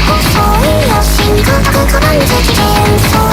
細いよ進化高く万月幻想